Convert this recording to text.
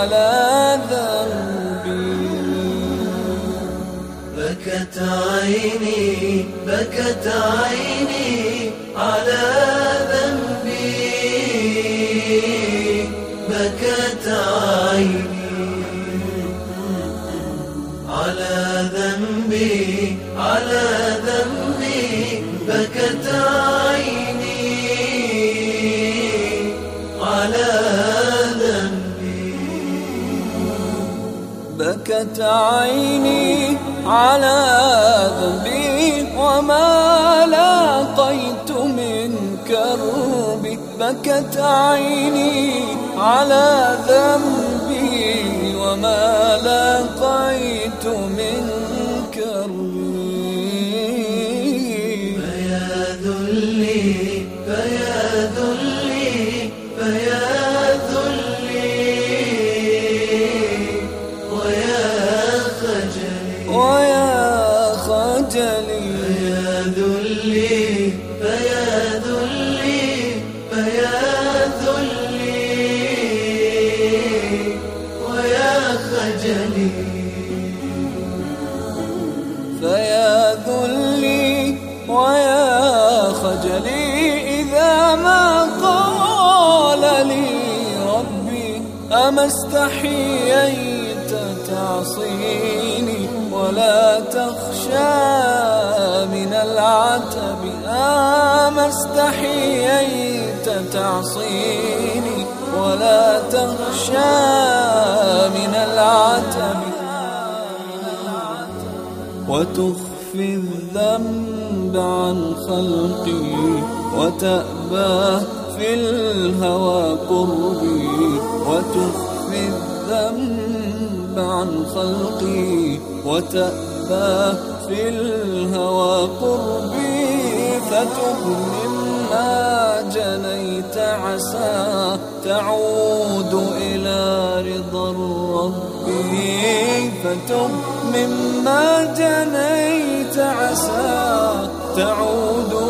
على ذنبي. بكت عيني بكت عيني على ذنبي. بكت عيني على ذنبي على ذنبي. بكت عيني على بكت عيني على ذنبي وما لاقيت من كربي بكت عيني على ذنبي وما لاقيت من كربي فيا ذلي فيا ذلي، فيا ويا خجلي فيا ذلي فيا ذلي فيا ذلي ويا خجلي فيا ذلي ويا خجلي إذا ما قال لي ربي أما استحييت تعصيني ولا تخشى من العتب أما استحييت تعصيني ولا تخشى من العتب وتخفي الذنب عن خلقي وتأبى في الهوى قربي وتخفي الذنب عن خلقي وتأبى في الهوى قربي فتب مما جنيت عسى تعود إلى رضا الرب فتب مما جنيت عسى تعود